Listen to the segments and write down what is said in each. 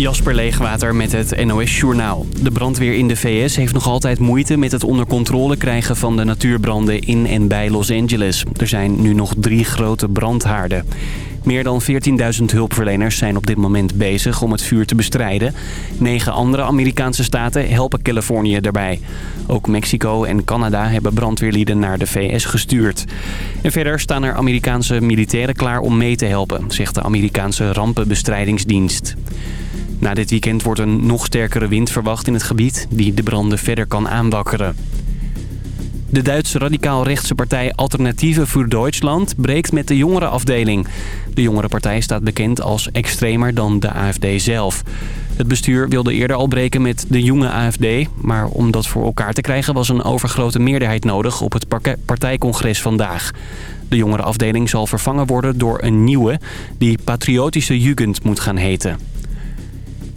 Jasper Leegwater met het NOS Journaal. De brandweer in de VS heeft nog altijd moeite met het onder controle krijgen van de natuurbranden in en bij Los Angeles. Er zijn nu nog drie grote brandhaarden. Meer dan 14.000 hulpverleners zijn op dit moment bezig om het vuur te bestrijden. Negen andere Amerikaanse staten helpen Californië daarbij. Ook Mexico en Canada hebben brandweerlieden naar de VS gestuurd. En verder staan er Amerikaanse militairen klaar om mee te helpen, zegt de Amerikaanse rampenbestrijdingsdienst. Na dit weekend wordt een nog sterkere wind verwacht in het gebied... die de branden verder kan aanwakkeren. De Duitse radicaal-rechtse partij Alternatieven voor Duitsland breekt met de jongerenafdeling. De jongerenpartij staat bekend als extremer dan de AFD zelf. Het bestuur wilde eerder al breken met de jonge AFD... maar om dat voor elkaar te krijgen was een overgrote meerderheid nodig op het partijcongres vandaag. De jongerenafdeling zal vervangen worden door een nieuwe... die Patriotische Jugend moet gaan heten.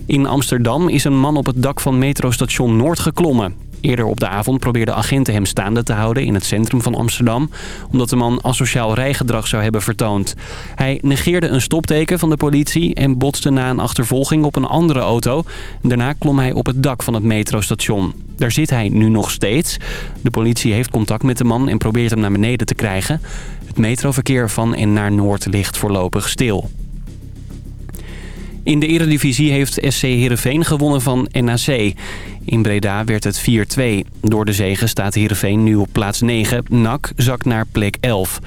In Amsterdam is een man op het dak van metrostation Noord geklommen. Eerder op de avond probeerden agenten hem staande te houden in het centrum van Amsterdam... omdat de man asociaal rijgedrag zou hebben vertoond. Hij negeerde een stopteken van de politie en botste na een achtervolging op een andere auto. Daarna klom hij op het dak van het metrostation. Daar zit hij nu nog steeds. De politie heeft contact met de man en probeert hem naar beneden te krijgen. Het metroverkeer van en naar Noord ligt voorlopig stil. In de Eredivisie heeft SC Heerenveen gewonnen van NAC. In Breda werd het 4-2. Door de zegen staat Heerenveen nu op plaats 9. NAC zakt naar plek 11.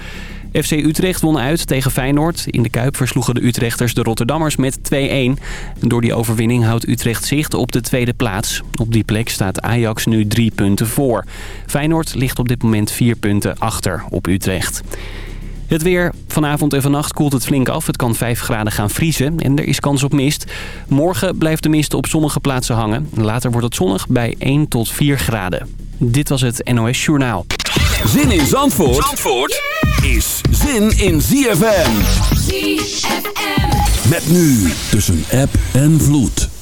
FC Utrecht won uit tegen Feyenoord. In de Kuip versloegen de Utrechters de Rotterdammers met 2-1. Door die overwinning houdt Utrecht zicht op de tweede plaats. Op die plek staat Ajax nu drie punten voor. Feyenoord ligt op dit moment vier punten achter op Utrecht. Het weer. Vanavond en vannacht koelt het flink af. Het kan 5 graden gaan vriezen en er is kans op mist. Morgen blijft de mist op sommige plaatsen hangen. Later wordt het zonnig bij 1 tot 4 graden. Dit was het NOS Journaal. Zin in Zandvoort, Zandvoort is zin in ZFM. ZFM. Met nu tussen app en vloed.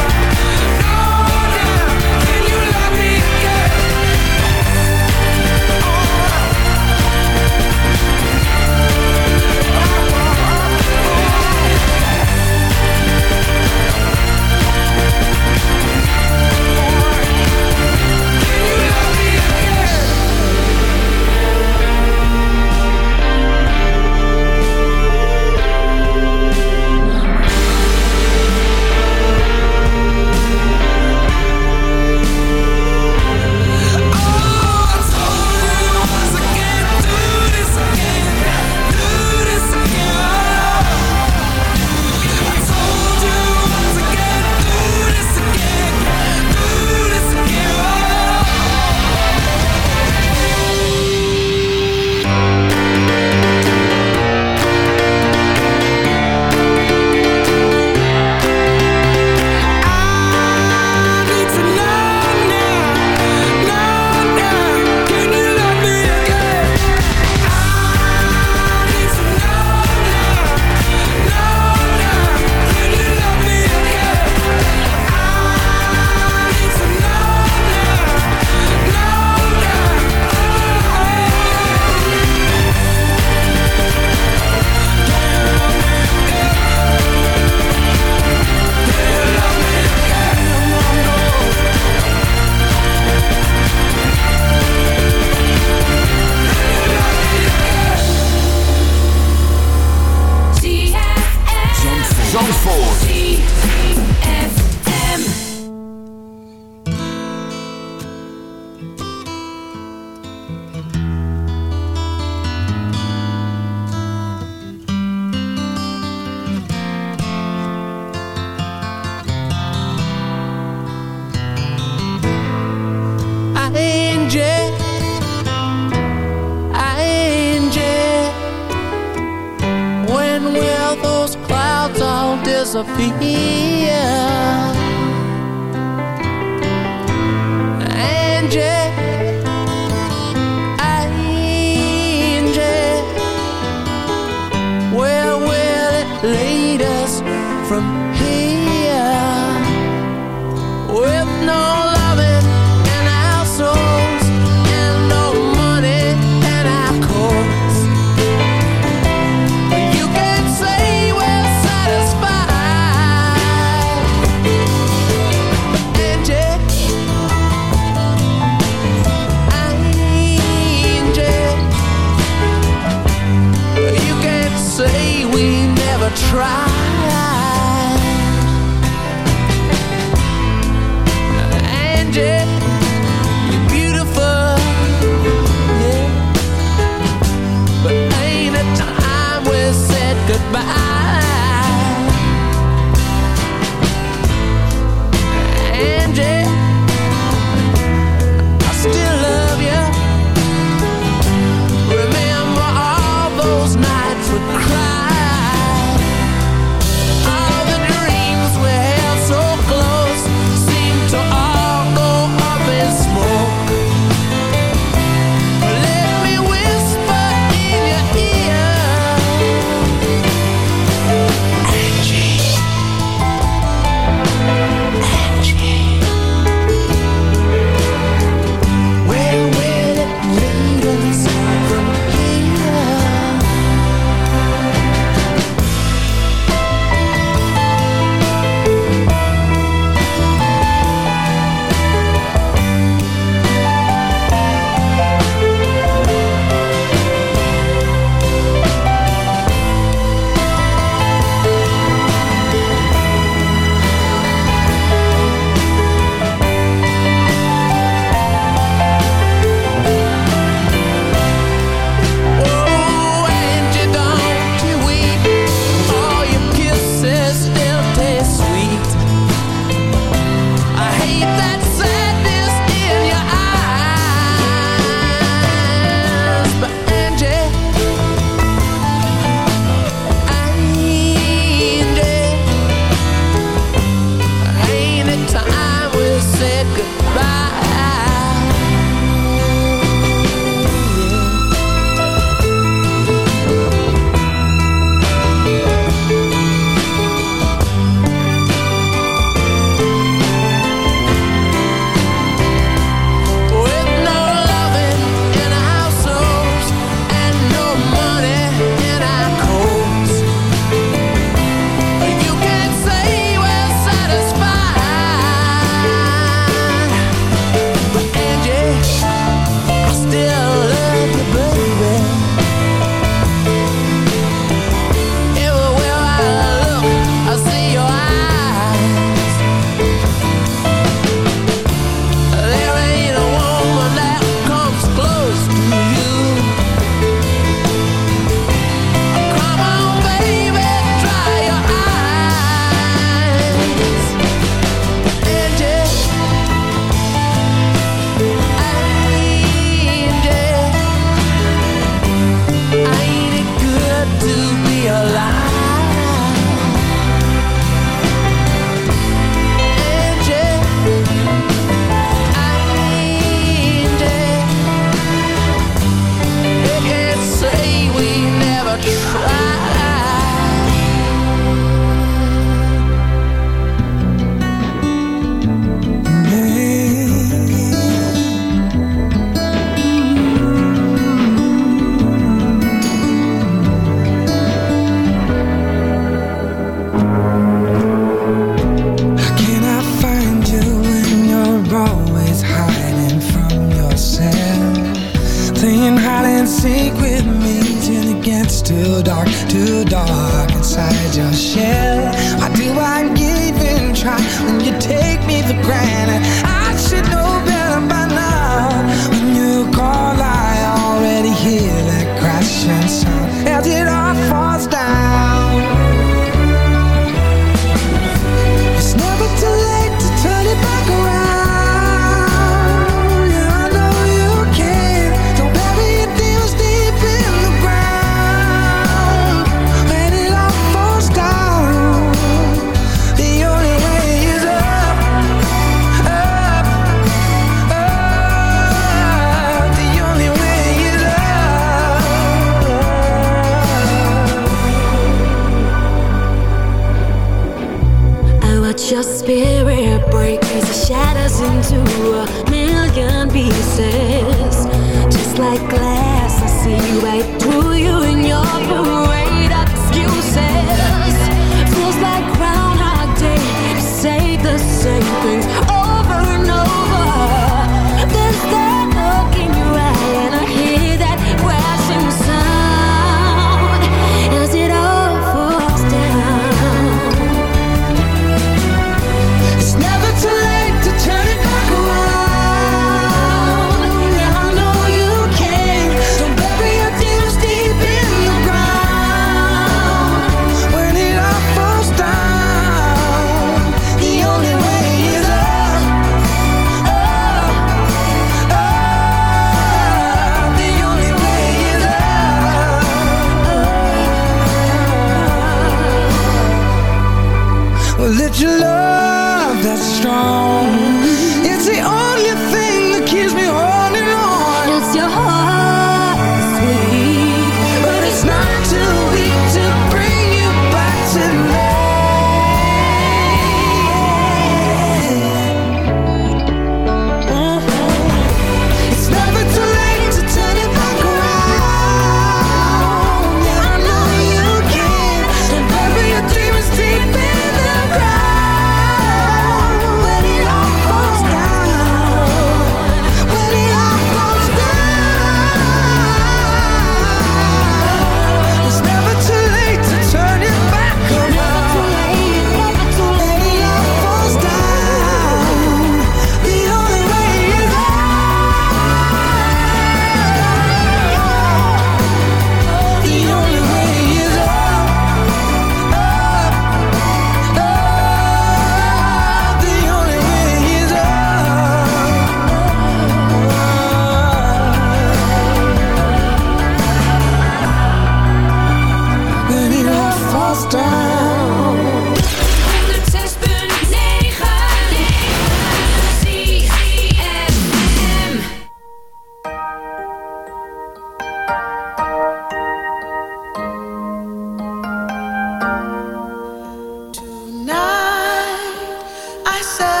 myself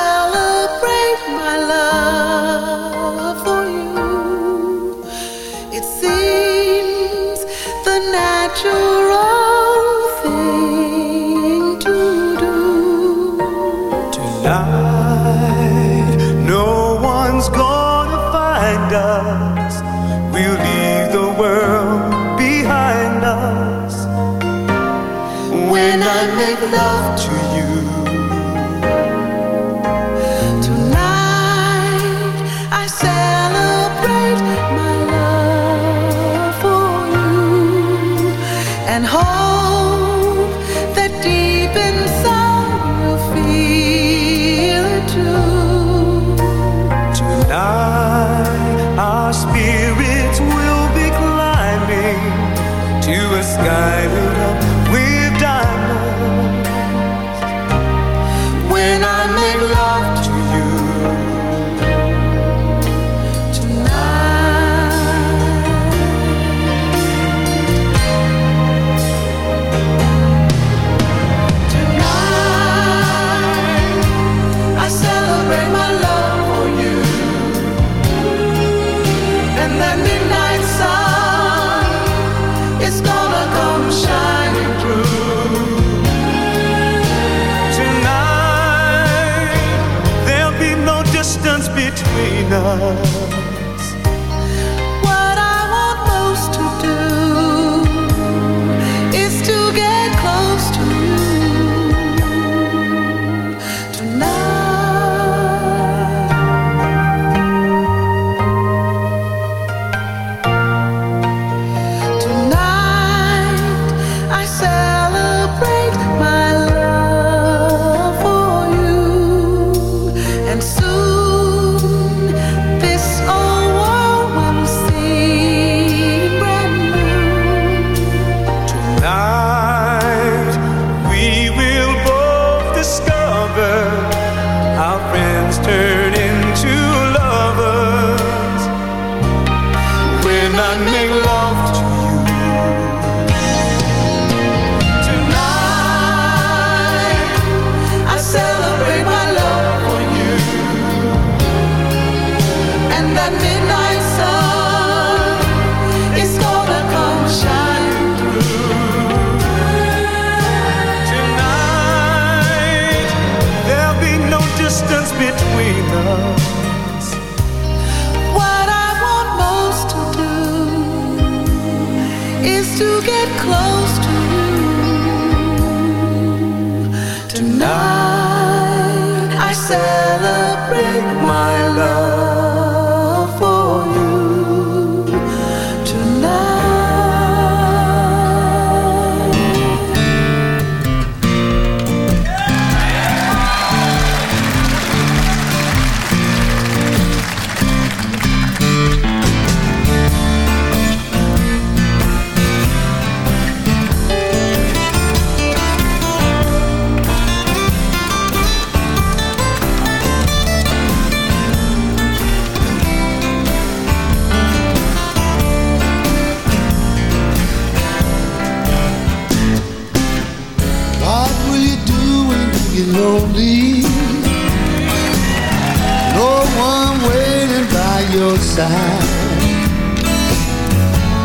side.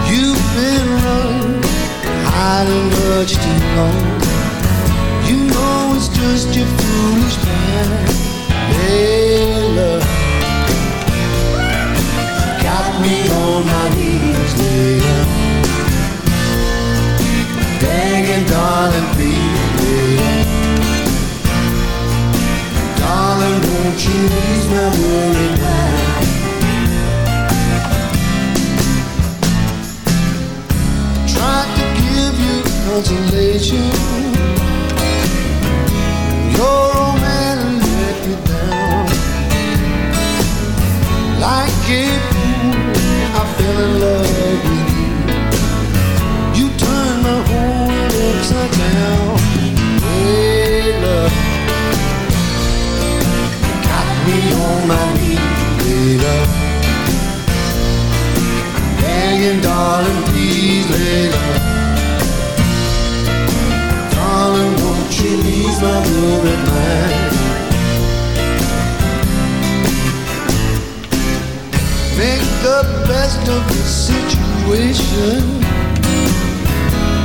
You've been running, hiding much too long. You know it's just your foolish plan. Hey, love, got me on my knees, later. Begging, darling, please. Darling, won't you ease my worried mind? Tried to give you consolation. Your old man let me down. Like a fool, I fell in love with you. You turned my whole world upside down. Hey, love, got me on my knees, hey, love. Begging, darling, please, lay love. Darling, won't you ease my worried mind? Make the best of the situation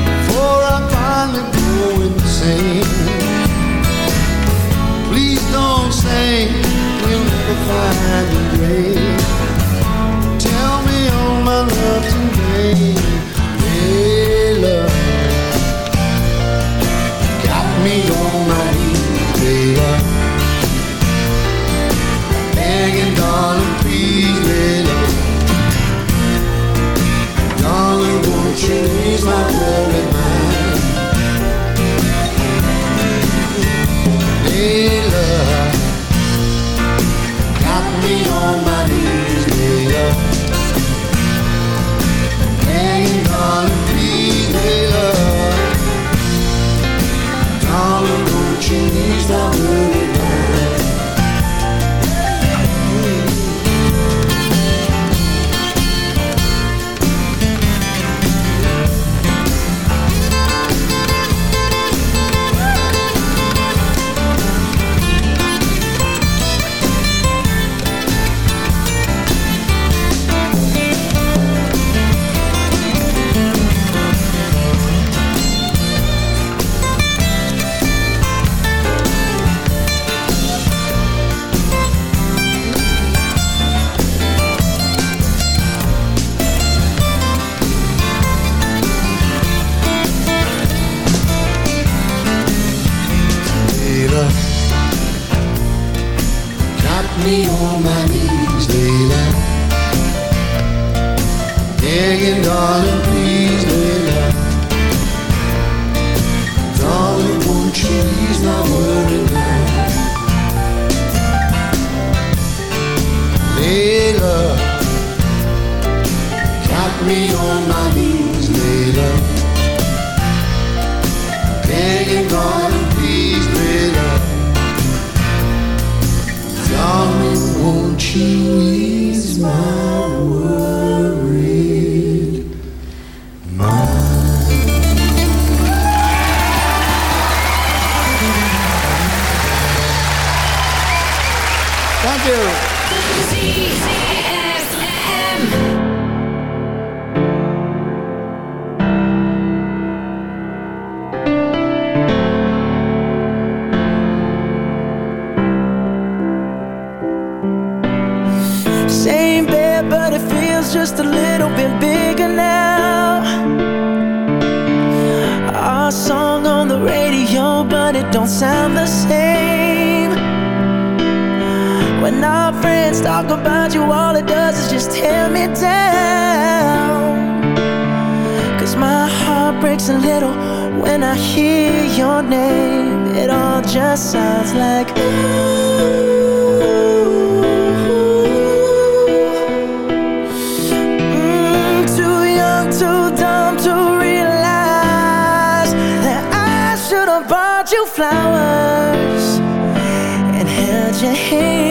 Before I finally go insane Please don't say we'll never find a grave my love today Got me on my knees, baby. Begging, darling, please, Thank you. Same bed, but it feels just a little bit bigger now. Our song on the radio, but it don't sound the same. When our friends talk about you, all it does is just tear me down. Cause my heart breaks a little when I hear your name. It all just sounds like ooh. Mm, too young, too dumb to realize that I should have bought you flowers and held your hand.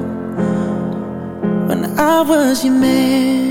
I was your man.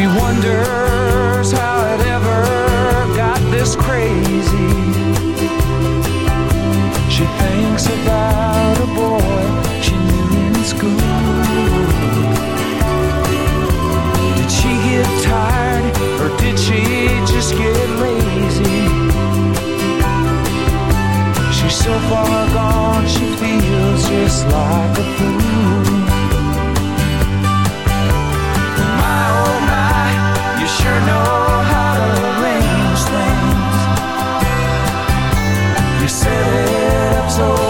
She wonders how it ever got this crazy. She thinks about a boy she knew in school. Did she get tired or did she just get lazy? She's so far gone, she feels just like a fool. So.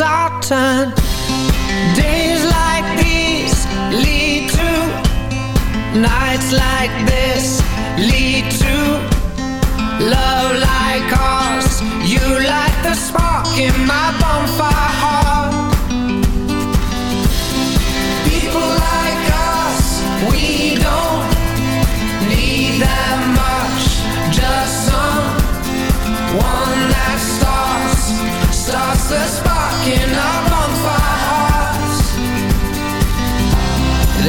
is our turn. Days like these lead to nights like this lead to love like ours. You light the spark in my bonfire heart. People like us, we don't need that much. Just someone that starts, starts the spark